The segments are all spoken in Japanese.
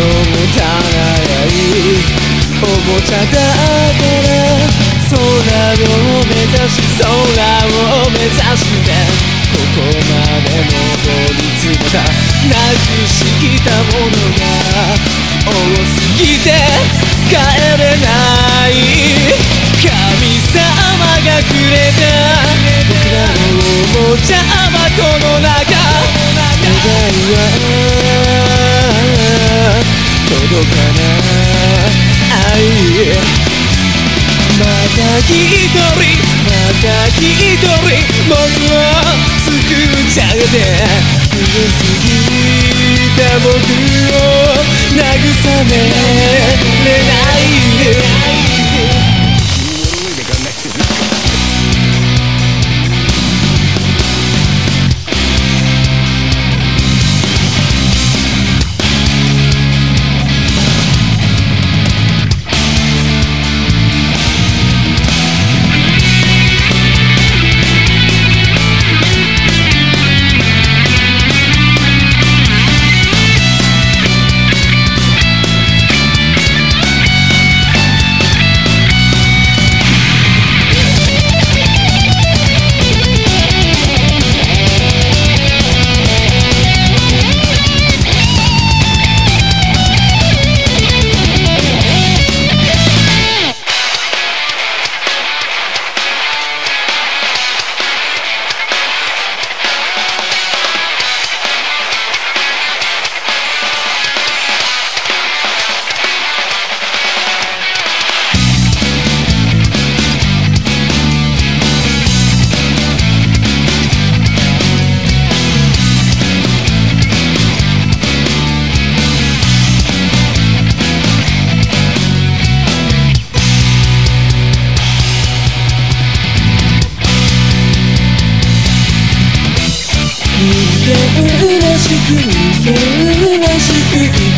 無駄ないおもちゃだから空を目指し空を目指してここまで戻りつめたなくしきたものが多すぎて帰れない神様がくれた僕らのおもちゃ一人また一人僕を救っちゃって古すぎた僕を慰めれない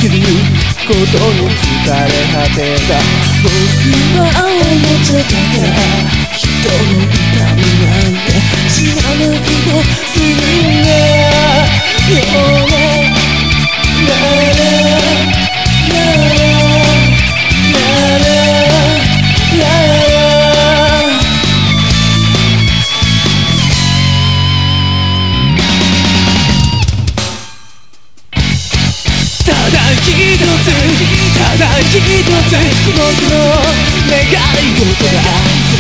きることに疲れ果てた僕は思っちゃったから人の痛みなんて知らなくて僕の願い事が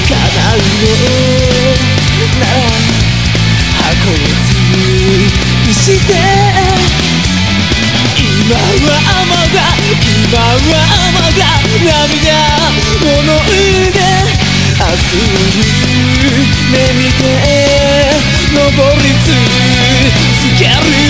叶うのなら箱を潰して今はまだ今はまだ涙を飲んで明日夢見て登り続ける